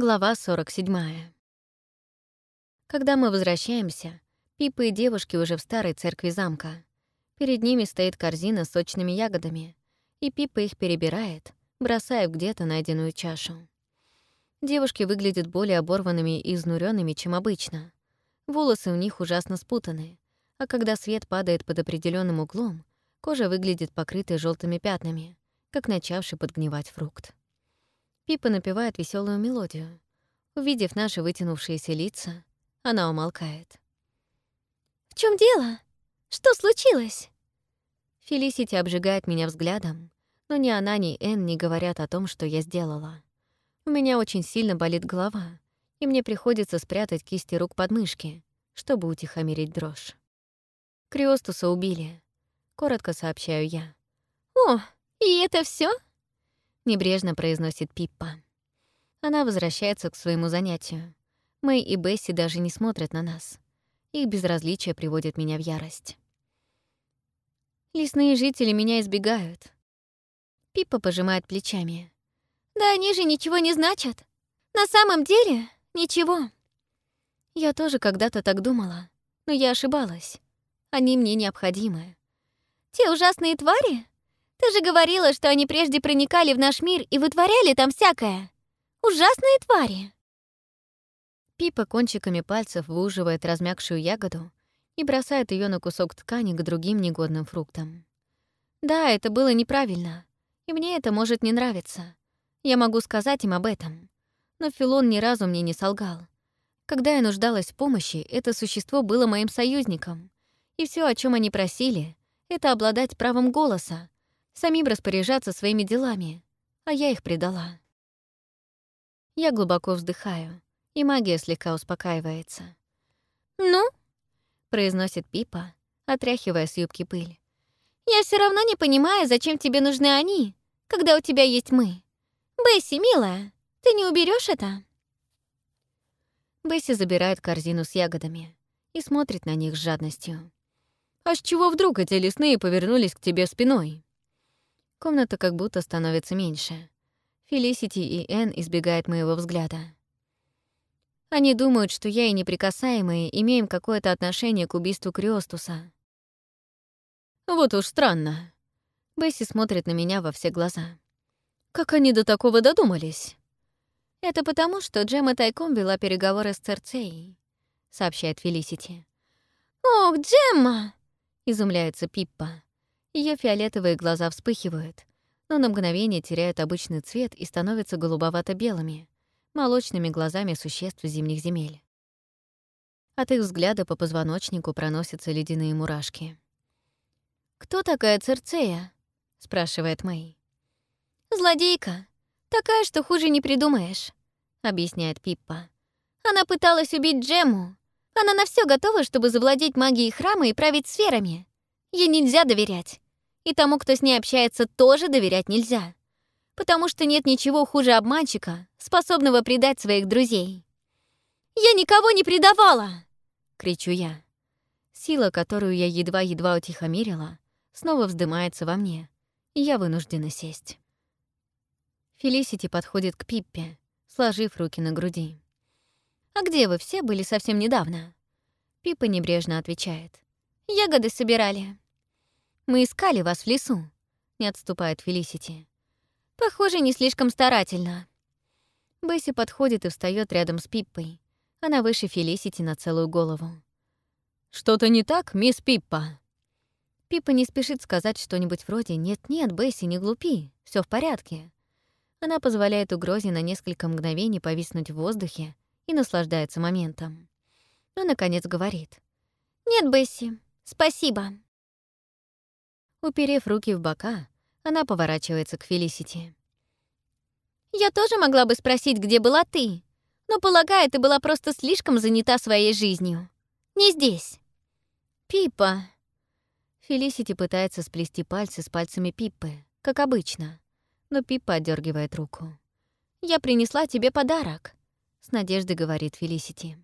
Глава 47. Когда мы возвращаемся, Пипа и девушки уже в старой церкви замка. Перед ними стоит корзина с сочными ягодами, и Пипа их перебирает, бросая в где-то найденную чашу. Девушки выглядят более оборванными и изнуренными, чем обычно. Волосы у них ужасно спутаны, а когда свет падает под определенным углом, кожа выглядит покрытой желтыми пятнами, как начавший подгнивать фрукт. Пипа напевает веселую мелодию. Увидев наши вытянувшиеся лица, она умолкает. «В чем дело? Что случилось?» Фелисити обжигает меня взглядом, но ни она, ни Энн не говорят о том, что я сделала. У меня очень сильно болит голова, и мне приходится спрятать кисти рук под мышки, чтобы утихомирить дрожь. Криостуса убили. Коротко сообщаю я. «О, и это все? Небрежно произносит Пиппа. Она возвращается к своему занятию. Мэй и Бесси даже не смотрят на нас. Их безразличие приводит меня в ярость. Лесные жители меня избегают. Пиппа пожимает плечами. Да они же ничего не значат. На самом деле, ничего. Я тоже когда-то так думала, но я ошибалась. Они мне необходимы. Те ужасные твари? Ты же говорила, что они прежде проникали в наш мир и вытворяли там всякое. Ужасные твари!» Пипа кончиками пальцев выуживает размягшую ягоду и бросает ее на кусок ткани к другим негодным фруктам. Да, это было неправильно, и мне это может не нравиться. Я могу сказать им об этом. Но Филон ни разу мне не солгал. Когда я нуждалась в помощи, это существо было моим союзником. И все, о чем они просили, это обладать правом голоса, самим распоряжаться своими делами, а я их предала. Я глубоко вздыхаю, и магия слегка успокаивается. «Ну?» — произносит Пипа, отряхивая с юбки пыль. «Я все равно не понимаю, зачем тебе нужны они, когда у тебя есть мы. Бесси, милая, ты не уберешь это?» Бесси забирает корзину с ягодами и смотрит на них с жадностью. «А с чего вдруг эти лесные повернулись к тебе спиной?» Комната как будто становится меньше. Фелисити и Энн избегают моего взгляда. Они думают, что я и неприкасаемые имеем какое-то отношение к убийству Криостуса. Вот уж странно. Бесси смотрит на меня во все глаза. Как они до такого додумались? Это потому, что Джема тайком вела переговоры с Церцеей, сообщает Фелисити. «Ох, Джемма!» — изумляется Пиппа. Ее фиолетовые глаза вспыхивают, но на мгновение теряют обычный цвет и становятся голубовато-белыми, молочными глазами существ зимних земель. От их взгляда по позвоночнику проносятся ледяные мурашки. «Кто такая Церцея?» — спрашивает Мэй. «Злодейка. Такая, что хуже не придумаешь», — объясняет Пиппа. «Она пыталась убить Джему. Она на все готова, чтобы завладеть магией храма и править сферами. Ей нельзя доверять. И тому, кто с ней общается, тоже доверять нельзя. Потому что нет ничего хуже обманщика, способного предать своих друзей. «Я никого не предавала!» — кричу я. Сила, которую я едва-едва утихомирила, снова вздымается во мне, и я вынуждена сесть. Фелисити подходит к Пиппе, сложив руки на груди. «А где вы все были совсем недавно?» Пиппа небрежно отвечает. «Ягоды собирали». Мы искали вас в лесу», — не отступает Фелисити. «Похоже, не слишком старательно». Бесси подходит и встает рядом с Пиппой. Она выше Фелисити на целую голову. «Что-то не так, мисс Пиппа?» Пиппа не спешит сказать что-нибудь вроде «Нет-нет, Бесси, не глупи, все в порядке». Она позволяет угрозе на несколько мгновений повиснуть в воздухе и наслаждается моментом. Но, наконец, говорит. «Нет, Бесси, спасибо». Уперев руки в бока, она поворачивается к Фелисити. «Я тоже могла бы спросить, где была ты, но, полагаю, ты была просто слишком занята своей жизнью. Не здесь». «Пипа!» Фелисити пытается сплести пальцы с пальцами Пиппы, как обычно, но Пиппа отдергивает руку. «Я принесла тебе подарок», — с надеждой говорит Фелисити.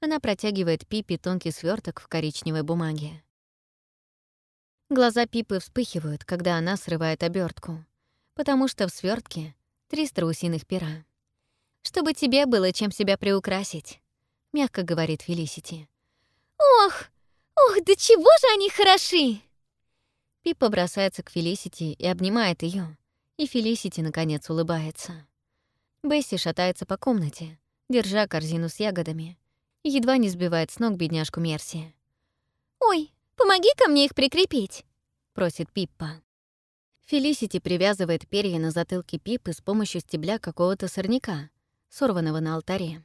Она протягивает Пиппе тонкий сверток в коричневой бумаге. Глаза Пипы вспыхивают, когда она срывает обертку, потому что в свертке три страусиных пера. чтобы тебе было чем себя приукрасить», — мягко говорит Фелисити. «Ох, ох, да чего же они хороши!» Пиппа бросается к Фелисити и обнимает ее, и Фелисити, наконец, улыбается. Бесси шатается по комнате, держа корзину с ягодами, едва не сбивает с ног бедняжку Мерси. «Ой, помоги-ка мне их прикрепить», — просит Пиппа. Фелисити привязывает перья на затылке Пиппы с помощью стебля какого-то сорняка, сорванного на алтаре.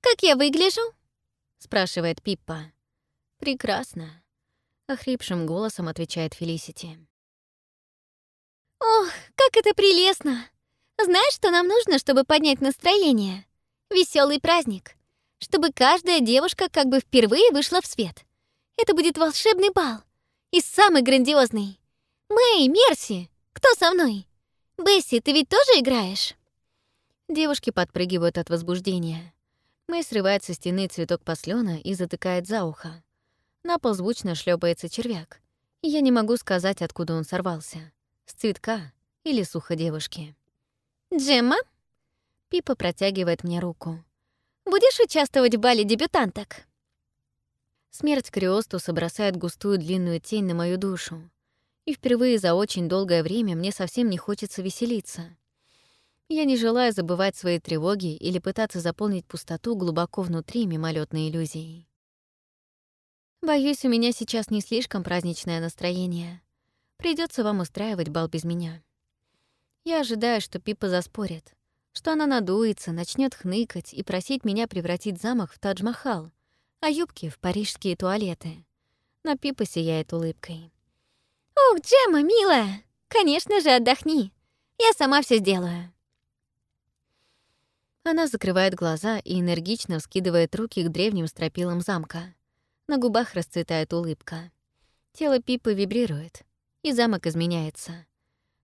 «Как я выгляжу?» — спрашивает Пиппа. «Прекрасно», — охрипшим голосом отвечает Фелисити. «Ох, как это прелестно! Знаешь, что нам нужно, чтобы поднять настроение? Веселый праздник. Чтобы каждая девушка как бы впервые вышла в свет. Это будет волшебный бал. И самый грандиозный. Мэй, Мерси, кто со мной? Бесси, ты ведь тоже играешь?» Девушки подпрыгивают от возбуждения. Мэй срывает со стены цветок послёна и затыкает за ухо. На пол звучно шлепается червяк. И я не могу сказать, откуда он сорвался. С цветка или с уха девушки. «Джемма?» Пипа протягивает мне руку. «Будешь участвовать в бале дебютанток?» Смерть Криостуса бросает густую длинную тень на мою душу. И впервые за очень долгое время мне совсем не хочется веселиться. Я не желаю забывать свои тревоги или пытаться заполнить пустоту глубоко внутри мимолетной иллюзией. Боюсь, у меня сейчас не слишком праздничное настроение. Придется вам устраивать бал без меня. Я ожидаю, что Пипа заспорит, что она надуется, начнет хныкать и просить меня превратить замок в Тадж-Махал, а юбки — в парижские туалеты. Но Пипа сияет улыбкой. «Ох, Джема, милая! Конечно же, отдохни. Я сама все сделаю». Она закрывает глаза и энергично вскидывает руки к древним стропилам замка. На губах расцветает улыбка. Тело Пипы вибрирует, и замок изменяется.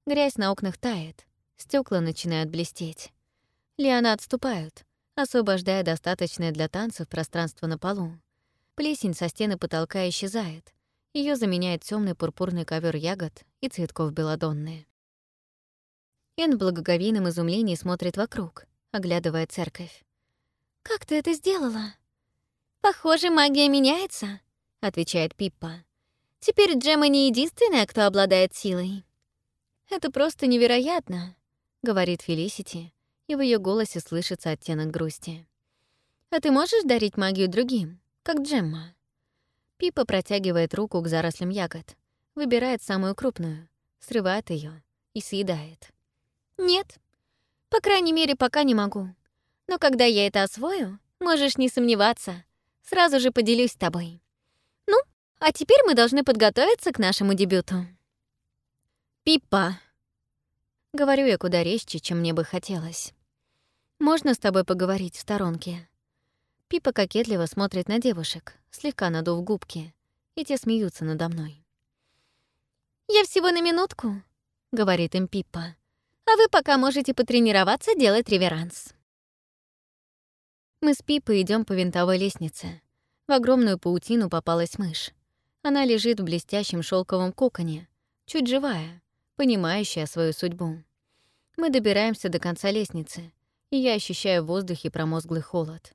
Грязь на окнах тает, стекла начинают блестеть. Лианы отступают, освобождая достаточное для танцев пространство на полу. Плесень со стены потолка исчезает. Ее заменяет темный пурпурный ковер ягод и цветков белодонны. Эн в благоговейном изумлении смотрит вокруг, оглядывая церковь. «Как ты это сделала?» «Похоже, магия меняется», — отвечает Пиппа. «Теперь Джема не единственная, кто обладает силой». «Это просто невероятно», — говорит Фелисити, и в ее голосе слышится оттенок грусти. «А ты можешь дарить магию другим, как Джемма?» Пипа протягивает руку к зарослям ягод, выбирает самую крупную, срывает ее и съедает. «Нет. По крайней мере, пока не могу. Но когда я это освою, можешь не сомневаться, Сразу же поделюсь с тобой. Ну, а теперь мы должны подготовиться к нашему дебюту. Пиппа. Говорю я куда резче, чем мне бы хотелось. Можно с тобой поговорить в сторонке? Пипа кокетливо смотрит на девушек, слегка надув губки, и те смеются надо мной. «Я всего на минутку», — говорит им Пиппа. «А вы пока можете потренироваться делать реверанс». Мы с Пипой идем по винтовой лестнице. В огромную паутину попалась мышь. Она лежит в блестящем шелковом коконе, чуть живая, понимающая свою судьбу. Мы добираемся до конца лестницы, и я ощущаю в воздухе промозглый холод.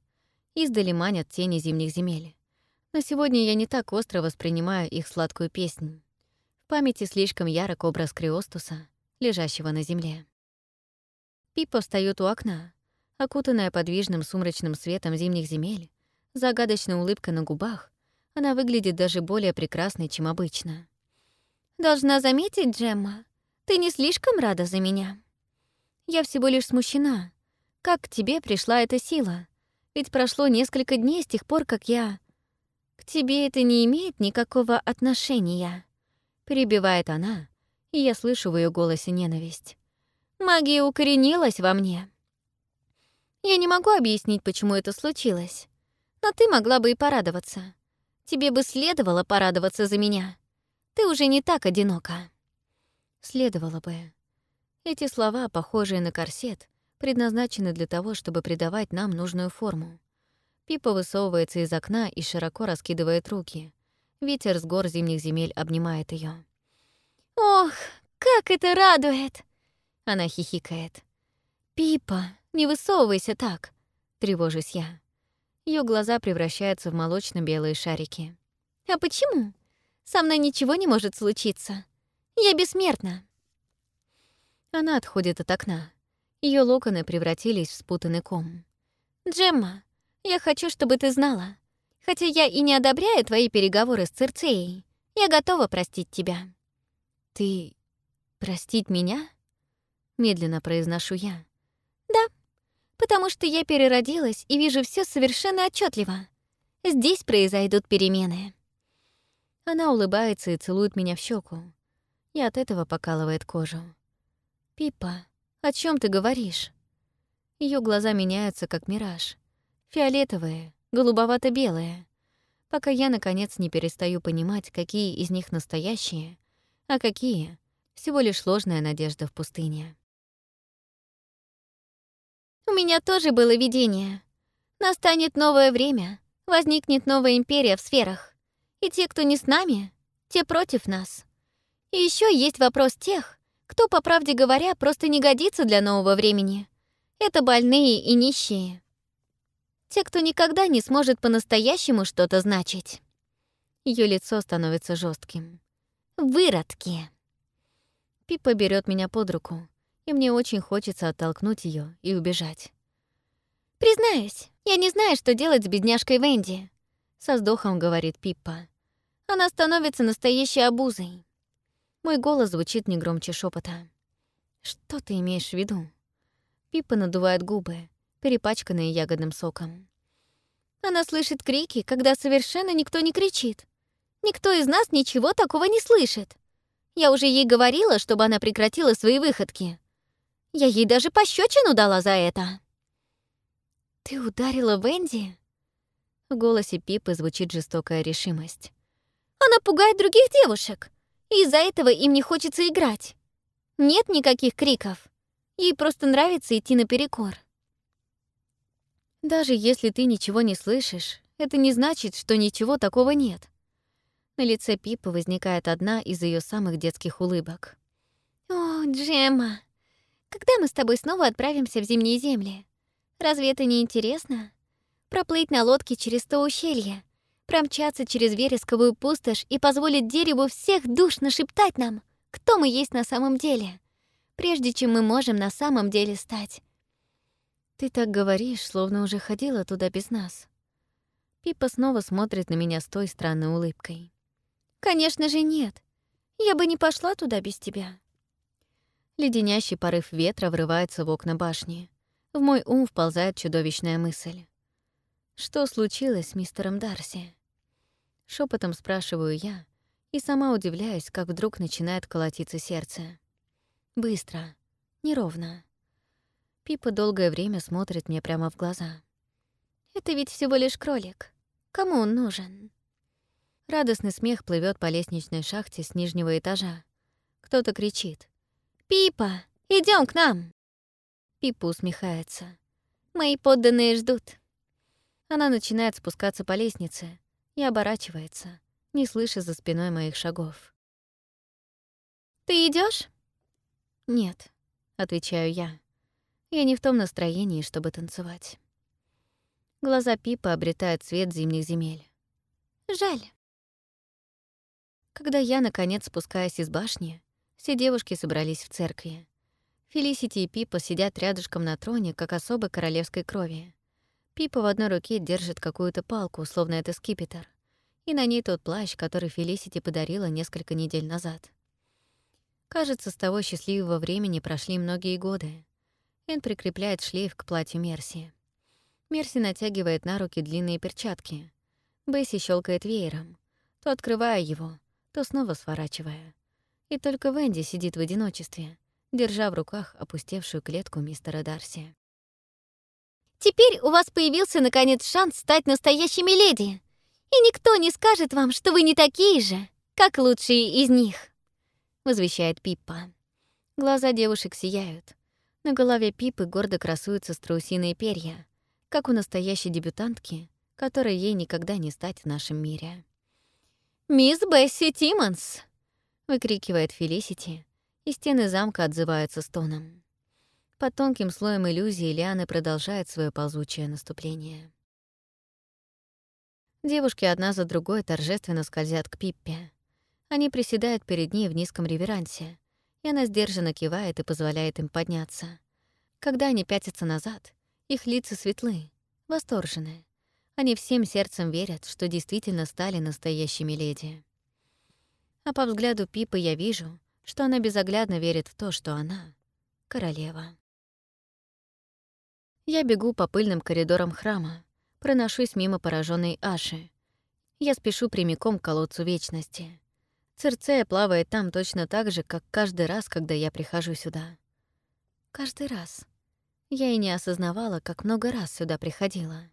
Издали манят тени зимних земель. Но сегодня я не так остро воспринимаю их сладкую песнь. В памяти слишком ярок образ Криостуса, лежащего на земле. Пипа встаёт у окна, Окутанная подвижным сумрачным светом зимних земель, загадочная улыбка на губах, она выглядит даже более прекрасной, чем обычно. «Должна заметить, Джемма, ты не слишком рада за меня?» «Я всего лишь смущена. Как к тебе пришла эта сила? Ведь прошло несколько дней с тех пор, как я...» «К тебе это не имеет никакого отношения», — перебивает она, и я слышу в ее голосе ненависть. «Магия укоренилась во мне». Я не могу объяснить, почему это случилось. Но ты могла бы и порадоваться. Тебе бы следовало порадоваться за меня. Ты уже не так одинока. Следовало бы. Эти слова, похожие на корсет, предназначены для того, чтобы придавать нам нужную форму. Пипа высовывается из окна и широко раскидывает руки. Ветер с гор зимних земель обнимает ее. «Ох, как это радует!» Она хихикает. «Пипа, Не высовывайся так!» — тревожусь я. Ее глаза превращаются в молочно-белые шарики. «А почему? Со мной ничего не может случиться. Я бессмертна». Она отходит от окна. Ее локоны превратились в спутанный ком. «Джемма, я хочу, чтобы ты знала. Хотя я и не одобряю твои переговоры с Цирцеей, я готова простить тебя». «Ты... простить меня?» — медленно произношу я. «Да, потому что я переродилась и вижу все совершенно отчетливо. Здесь произойдут перемены». Она улыбается и целует меня в щеку. И от этого покалывает кожу. «Пипа, о чем ты говоришь?» Ее глаза меняются, как мираж. Фиолетовые, голубовато-белые. Пока я, наконец, не перестаю понимать, какие из них настоящие, а какие — всего лишь ложная надежда в пустыне. «У меня тоже было видение. Настанет новое время, возникнет новая империя в сферах. И те, кто не с нами, те против нас. И еще есть вопрос тех, кто, по правде говоря, просто не годится для нового времени. Это больные и нищие. Те, кто никогда не сможет по-настоящему что-то значить. Ее лицо становится жестким. Выродки. Пипа берет меня под руку, и мне очень хочется оттолкнуть ее и убежать. «Признаюсь, я не знаю, что делать с бедняжкой Венди», — со вздохом говорит Пиппа. «Она становится настоящей обузой. Мой голос звучит не громче шепота. «Что ты имеешь в виду?» Пипа надувает губы, перепачканные ягодным соком. Она слышит крики, когда совершенно никто не кричит. Никто из нас ничего такого не слышит. Я уже ей говорила, чтобы она прекратила свои выходки. Я ей даже пощечину дала за это. «Ты ударила Венди?» В голосе Пипы звучит жестокая решимость. «Она пугает других девушек из-за этого им не хочется играть. Нет никаких криков. Ей просто нравится идти наперекор. Даже если ты ничего не слышишь, это не значит, что ничего такого нет. На лице Пипы возникает одна из ее самых детских улыбок. «О, Джемма, когда мы с тобой снова отправимся в зимние земли? Разве это не интересно? Проплыть на лодке через то ущелье, промчаться через вересковую пустошь и позволить дереву всех душ нашептать нам, кто мы есть на самом деле, прежде чем мы можем на самом деле стать. Ты так говоришь, словно уже ходила туда без нас. Пипа снова смотрит на меня с той странной улыбкой. Конечно же нет. Я бы не пошла туда без тебя. Леденящий порыв ветра врывается в окна башни. В мой ум вползает чудовищная мысль. Что случилось с мистером Дарси? Шепотом спрашиваю я и сама удивляюсь, как вдруг начинает колотиться сердце. Быстро, неровно. Пипа долгое время смотрит мне прямо в глаза. «Это ведь всего лишь кролик. Кому он нужен?» Радостный смех плывет по лестничной шахте с нижнего этажа. Кто-то кричит. «Пипа, идем к нам!» Пипа усмехается. «Мои подданные ждут». Она начинает спускаться по лестнице, и оборачивается, не слыша за спиной моих шагов. «Ты идешь? «Нет», — отвечаю я. Я не в том настроении, чтобы танцевать. Глаза Пипа обретают цвет зимних земель. «Жаль». Когда я, наконец, спускаюсь из башни, все девушки собрались в церкви. Фелисити и Пипа сидят рядышком на троне, как особо королевской крови. Пипа в одной руке держит какую-то палку, словно это скипетр, и на ней тот плащ, который Фелисити подарила несколько недель назад. Кажется, с того счастливого времени прошли многие годы. Эн прикрепляет шлейф к платью Мерси. Мерси натягивает на руки длинные перчатки. Бесси щелкает веером, то открывая его, то снова сворачивая. И только Венди сидит в одиночестве, держа в руках опустевшую клетку мистера Дарси. Теперь у вас появился, наконец, шанс стать настоящими леди. И никто не скажет вам, что вы не такие же, как лучшие из них», — возвещает Пиппа. Глаза девушек сияют. На голове Пипы гордо красуются страусиные перья, как у настоящей дебютантки, которой ей никогда не стать в нашем мире. «Мисс Бесси Тиммонс!» — выкрикивает Фелисити, и стены замка отзываются стоном. Под тонким слоем иллюзии лианы продолжают свое ползучее наступление. Девушки одна за другой торжественно скользят к Пиппе. Они приседают перед ней в низком реверансе, и она сдержанно кивает и позволяет им подняться. Когда они пятятся назад, их лица светлы, восторженные. Они всем сердцем верят, что действительно стали настоящими леди. А по взгляду Пипы я вижу, что она безоглядно верит в то, что она — королева. Я бегу по пыльным коридорам храма, проношусь мимо пораженной Аши. Я спешу прямиком к колодцу Вечности. Церцея плавает там точно так же, как каждый раз, когда я прихожу сюда. Каждый раз. Я и не осознавала, как много раз сюда приходила.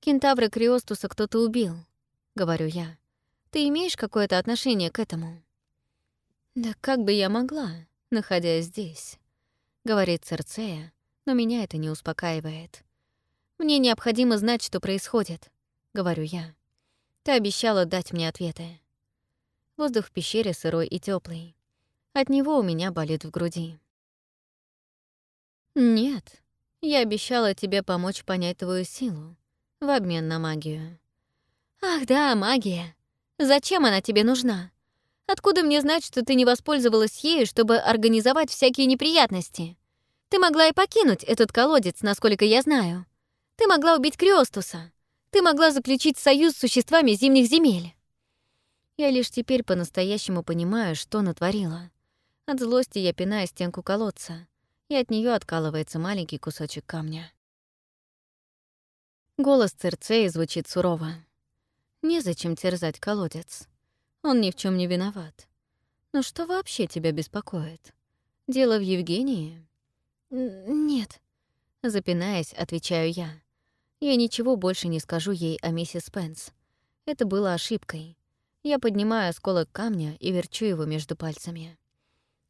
«Кентавра Криостуса кто-то убил», — говорю я. «Ты имеешь какое-то отношение к этому?» «Да как бы я могла, находясь здесь?» — говорит Церцея, но меня это не успокаивает. «Мне необходимо знать, что происходит», — говорю я. «Ты обещала дать мне ответы». Воздух в пещере сырой и теплый. От него у меня болит в груди. «Нет, я обещала тебе помочь понять твою силу, в обмен на магию. Ах да, магия. Зачем она тебе нужна? Откуда мне знать, что ты не воспользовалась ею, чтобы организовать всякие неприятности? Ты могла и покинуть этот колодец, насколько я знаю. Ты могла убить Криостуса. Ты могла заключить союз с существами зимних земель. Я лишь теперь по-настоящему понимаю, что натворила. От злости я пинаю стенку колодца, и от нее откалывается маленький кусочек камня. Голос Церцеи звучит сурово. Незачем терзать колодец. Он ни в чем не виноват. Но что вообще тебя беспокоит? Дело в Евгении? Нет. Запинаясь, отвечаю я. Я ничего больше не скажу ей о миссис Пенс. Это было ошибкой. Я поднимаю осколок камня и верчу его между пальцами.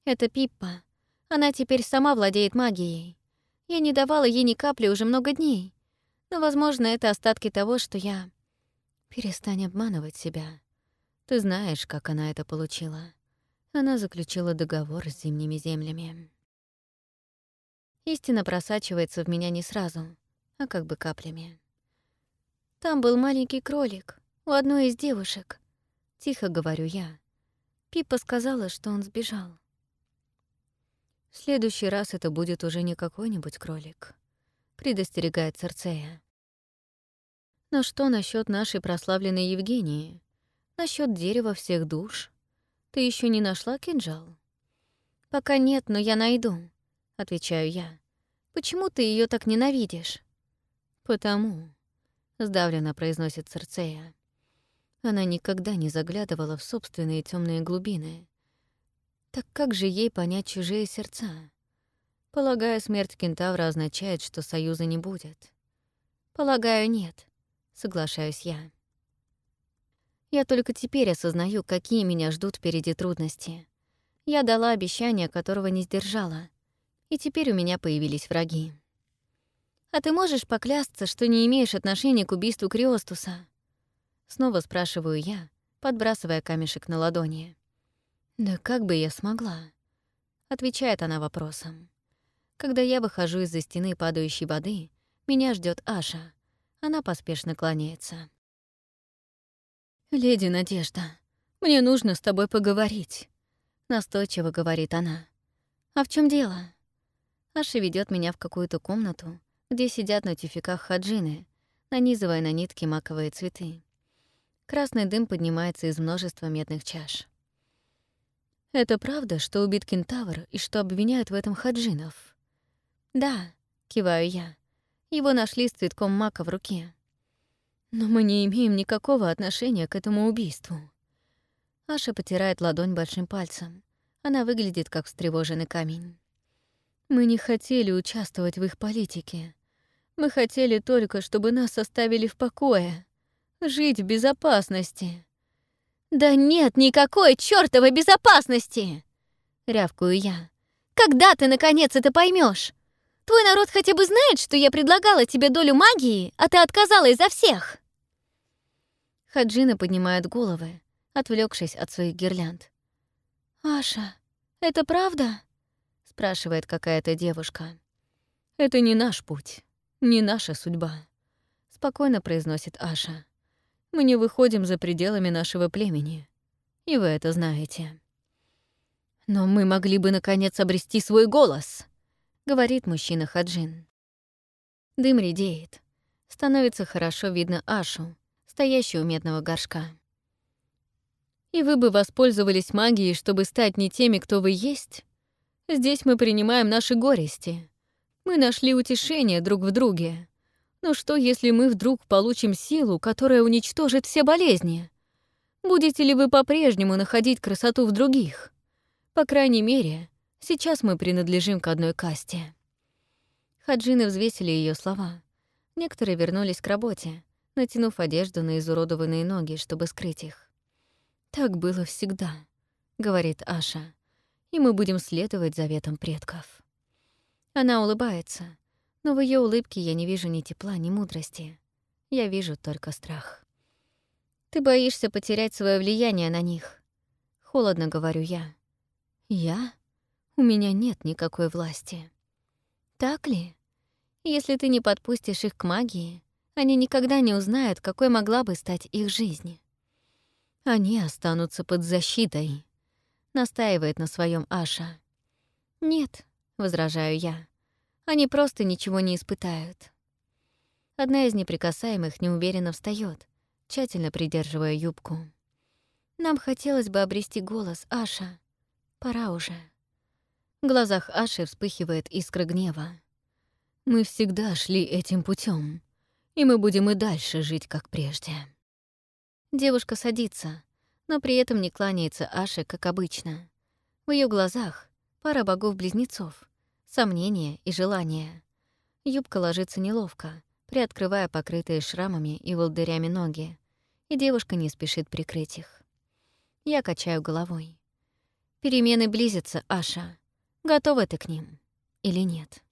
Это Пиппа. Она теперь сама владеет магией. Я не давала ей ни капли уже много дней. Но, возможно, это остатки того, что я... Перестань обманывать себя. Ты знаешь, как она это получила. Она заключила договор с зимними землями. Истина просачивается в меня не сразу, а как бы каплями. Там был маленький кролик у одной из девушек. Тихо говорю я. Пипа сказала, что он сбежал. В следующий раз это будет уже не какой-нибудь кролик, предостерегает Церцея. Но что насчет нашей прославленной Евгении? Насчет дерева всех душ? Ты еще не нашла кинжал? Пока нет, но я найду, отвечаю я. Почему ты ее так ненавидишь? Потому, сдавленно произносит Церцея. Она никогда не заглядывала в собственные темные глубины. Так как же ей понять чужие сердца? Полагаю, смерть кентавра означает, что союза не будет. Полагаю, нет соглашаюсь я. Я только теперь осознаю, какие меня ждут впереди трудности. Я дала обещание, которого не сдержала, и теперь у меня появились враги. «А ты можешь поклясться, что не имеешь отношения к убийству Криостуса?» Снова спрашиваю я, подбрасывая камешек на ладони. «Да как бы я смогла?» Отвечает она вопросом. Когда я выхожу из-за стены падающей воды, меня ждет Аша, она поспешно кланяется. «Леди Надежда, мне нужно с тобой поговорить», — настойчиво говорит она. «А в чем дело?» Аша ведет меня в какую-то комнату, где сидят на тюфяках хаджины, нанизывая на нитки маковые цветы. Красный дым поднимается из множества медных чаш. «Это правда, что убит кентавр и что обвиняют в этом хаджинов?» «Да», — киваю я. Его нашли с цветком мака в руке. Но мы не имеем никакого отношения к этому убийству. Аша потирает ладонь большим пальцем. Она выглядит как встревоженный камень. Мы не хотели участвовать в их политике. Мы хотели только, чтобы нас оставили в покое. Жить в безопасности. «Да нет никакой чёртовой безопасности!» — рявкую я. «Когда ты, наконец, это поймешь? Твой народ хотя бы знает, что я предлагала тебе долю магии, а ты отказалась за всех!» Хаджина поднимает головы, отвлекшись от своих гирлянд. «Аша, это правда?» — спрашивает какая-то девушка. «Это не наш путь, не наша судьба», — спокойно произносит Аша. «Мы не выходим за пределами нашего племени, и вы это знаете». «Но мы могли бы, наконец, обрести свой голос», — говорит мужчина Хаджин. Дым редеет. Становится хорошо видно Ашу, стоящую у медного горшка. «И вы бы воспользовались магией, чтобы стать не теми, кто вы есть?» Здесь мы принимаем наши горести. Мы нашли утешение друг в друге. Но что, если мы вдруг получим силу, которая уничтожит все болезни? Будете ли вы по-прежнему находить красоту в других? По крайней мере, сейчас мы принадлежим к одной касте. Хаджины взвесили ее слова. Некоторые вернулись к работе, натянув одежду на изуродованные ноги, чтобы скрыть их. «Так было всегда», — говорит Аша и мы будем следовать заветам предков. Она улыбается, но в ее улыбке я не вижу ни тепла, ни мудрости. Я вижу только страх. Ты боишься потерять свое влияние на них. Холодно говорю я. Я? У меня нет никакой власти. Так ли? Если ты не подпустишь их к магии, они никогда не узнают, какой могла бы стать их жизнь. Они останутся под защитой, настаивает на своем Аша. «Нет», — возражаю я, — «они просто ничего не испытают». Одна из неприкасаемых неуверенно встает, тщательно придерживая юбку. «Нам хотелось бы обрести голос, Аша. Пора уже». В глазах Аши вспыхивает искра гнева. «Мы всегда шли этим путем, и мы будем и дальше жить, как прежде». Девушка садится, но при этом не кланяется Аше, как обычно. В ее глазах пара богов-близнецов, сомнения и желания. Юбка ложится неловко, приоткрывая покрытые шрамами и волдырями ноги, и девушка не спешит прикрыть их. Я качаю головой. Перемены близятся, Аша. Готова ты к ним или нет?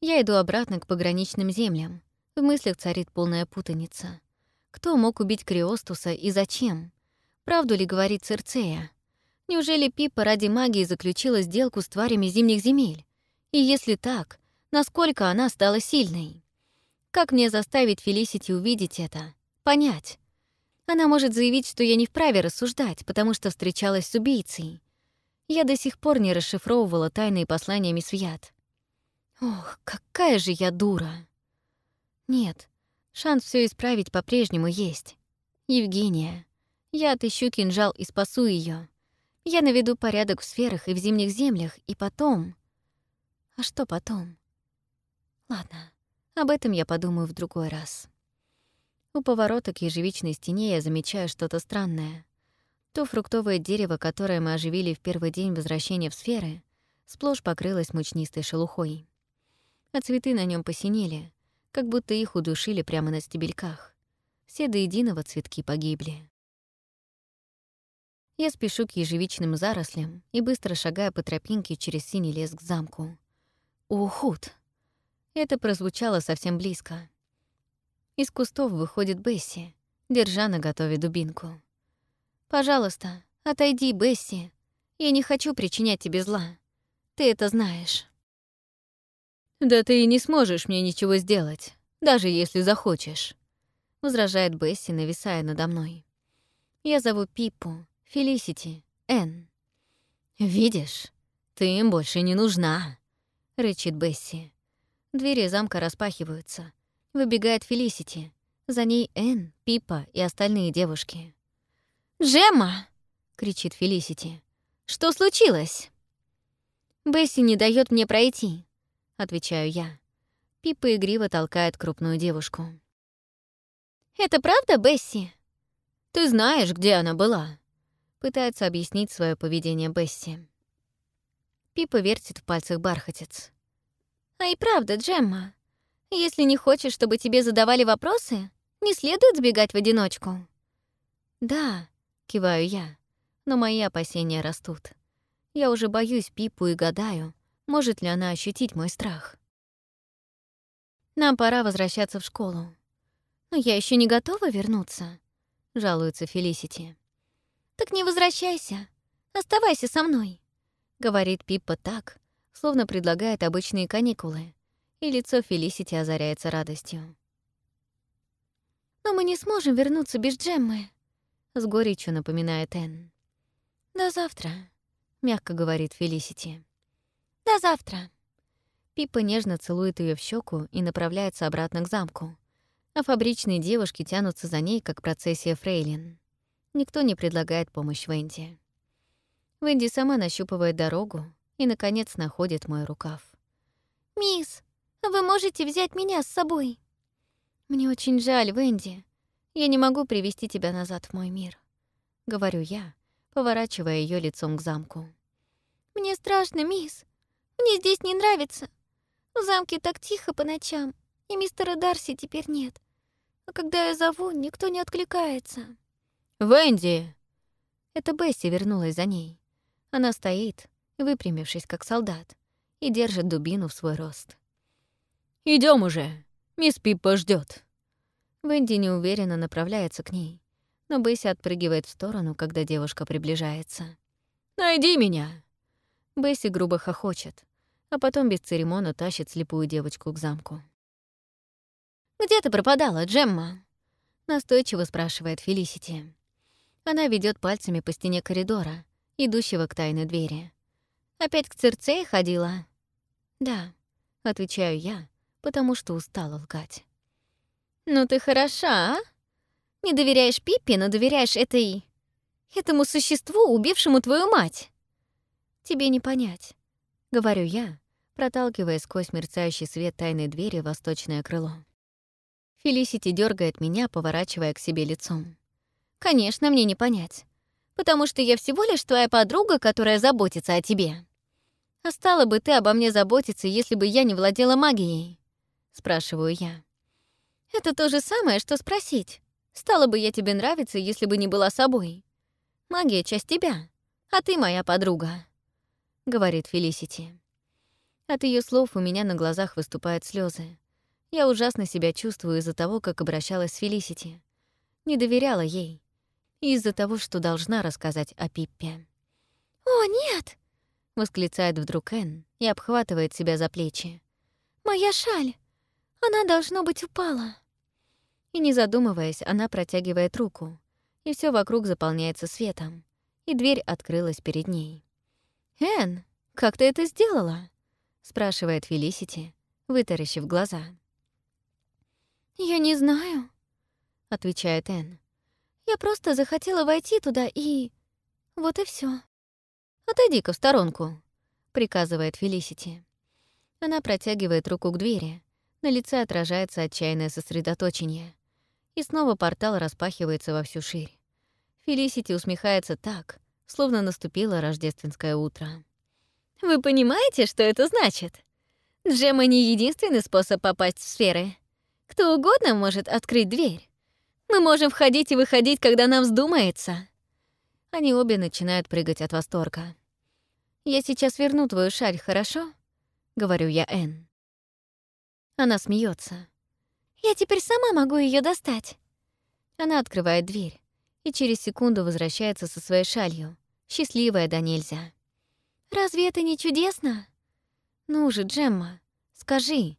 Я иду обратно к пограничным землям. В мыслях царит полная путаница. Кто мог убить Криостуса и зачем? Правду ли говорит Церцея? Неужели Пипа ради магии заключила сделку с тварями зимних земель? И если так, насколько она стала сильной? Как мне заставить Фелисити увидеть это? Понять? Она может заявить, что я не вправе рассуждать, потому что встречалась с убийцей. Я до сих пор не расшифровывала тайные послания мисс Вьят. Ох, какая же я дура! Нет, Шанс все исправить по-прежнему есть. Евгения. Я отыщу кинжал и спасу ее. Я наведу порядок в сферах и в зимних землях, и потом... А что потом? Ладно, об этом я подумаю в другой раз. У поворота к ежевичной стене я замечаю что-то странное. То фруктовое дерево, которое мы оживили в первый день возвращения в сферы, сплошь покрылось мучнистой шелухой. А цветы на нем посинели, как будто их удушили прямо на стебельках. Все до единого цветки погибли. Я спешу к ежевичным зарослям и быстро шагаю по тропинке через синий лес к замку. Ухуд! Это прозвучало совсем близко. Из кустов выходит Бесси, держа на готове дубинку. «Пожалуйста, отойди, Бесси. Я не хочу причинять тебе зла. Ты это знаешь». «Да ты и не сможешь мне ничего сделать, даже если захочешь», — возражает Бесси, нависая надо мной. «Я зову Пиппу, Фелисити, Энн». «Видишь, ты им больше не нужна», — рычит Бесси. Двери замка распахиваются. Выбегает Фелисити. За ней Энн, Пиппа и остальные девушки. «Джемма!» — кричит Фелисити. «Что случилось?» Бесси не дает мне пройти отвечаю я. Пипа игриво толкает крупную девушку. «Это правда, Бесси?» «Ты знаешь, где она была?» Пытается объяснить свое поведение Бесси. Пипа вертит в пальцах бархатец. «А и правда, Джемма, если не хочешь, чтобы тебе задавали вопросы, не следует сбегать в одиночку». «Да», — киваю я, но мои опасения растут. Я уже боюсь Пипу и гадаю, может ли она ощутить мой страх? Нам пора возвращаться в школу. Но я еще не готова вернуться, жалуется Фелисити. Так не возвращайся. Оставайся со мной. — говорит Пиппа так, словно предлагает обычные каникулы, и лицо Фелисити озаряется радостью. «Но мы не сможем вернуться без Джеммы», — с горечью напоминает Энн. «До завтра», — мягко говорит Фелисити. «До завтра». Пиппа нежно целует ее в щеку и направляется обратно к замку, а фабричные девушки тянутся за ней, как процессия фрейлин. Никто не предлагает помощь Венди. Венди сама нащупывает дорогу и, наконец, находит мой рукав. «Мисс, вы можете взять меня с собой?» «Мне очень жаль, Венди. Я не могу привести тебя назад в мой мир», — говорю я, поворачивая ее лицом к замку. «Мне страшно, мисс. Мне здесь не нравится. В замке так тихо по ночам, и мистера Дарси теперь нет. А когда я зову, никто не откликается. «Венди!» Это Бесси вернулась за ней. Она стоит, выпрямившись как солдат, и держит дубину в свой рост. Идем уже. Мисс Пиппа ждет. Венди неуверенно направляется к ней, но Бесси отпрыгивает в сторону, когда девушка приближается. «Найди меня!» Бесси грубо хохочет, а потом без церемона тащит слепую девочку к замку. «Где ты пропадала, Джемма?» — настойчиво спрашивает Фелисити. Она ведет пальцами по стене коридора, идущего к тайной двери. «Опять к Церцеи ходила?» «Да», — отвечаю я, потому что устала лгать. «Ну ты хороша, а? Не доверяешь Пиппе, но доверяешь этой... этому существу, убившему твою мать!» «Тебе не понять», — говорю я, проталкивая сквозь мерцающий свет тайной двери восточное крыло. Фелисити дергает меня, поворачивая к себе лицом. «Конечно, мне не понять. Потому что я всего лишь твоя подруга, которая заботится о тебе. А стала бы ты обо мне заботиться, если бы я не владела магией?» Спрашиваю я. «Это то же самое, что спросить. Стала бы я тебе нравиться, если бы не была собой. Магия — часть тебя, а ты моя подруга», — говорит Фелисити. От ее слов у меня на глазах выступают слезы. Я ужасно себя чувствую из-за того, как обращалась с Фелисити. Не доверяла ей. Из-за того, что должна рассказать о Пиппе. «О, нет!» — восклицает вдруг Энн и обхватывает себя за плечи. «Моя шаль! Она, должно быть, упала!» И не задумываясь, она протягивает руку, и все вокруг заполняется светом, и дверь открылась перед ней. «Энн, как ты это сделала?» — спрашивает Фелисити, вытаращив глаза. «Я не знаю», — отвечает Энн. «Я просто захотела войти туда и... вот и все. «Отойди-ка в сторонку», — приказывает Фелисити. Она протягивает руку к двери, на лице отражается отчаянное сосредоточение. И снова портал распахивается во всю ширь. Фелисити усмехается так, словно наступило рождественское утро. «Вы понимаете, что это значит? Джема не единственный способ попасть в сферы. Кто угодно может открыть дверь. Мы можем входить и выходить, когда нам вздумается». Они обе начинают прыгать от восторга. «Я сейчас верну твою шарь, хорошо?» — говорю я Энн. Она смеется. «Я теперь сама могу ее достать». Она открывает дверь и через секунду возвращается со своей шалью, счастливая да нельзя. «Разве это не чудесно?» «Ну же, Джемма, скажи,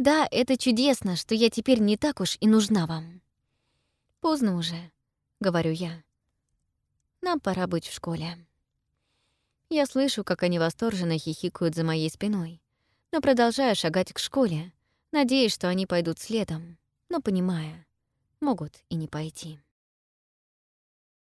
да, это чудесно, что я теперь не так уж и нужна вам. Поздно уже, говорю я. Нам пора быть в школе. Я слышу, как они восторженно хихикают за моей спиной, но продолжаю шагать к школе, надеясь, что они пойдут следом, но понимая, могут и не пойти.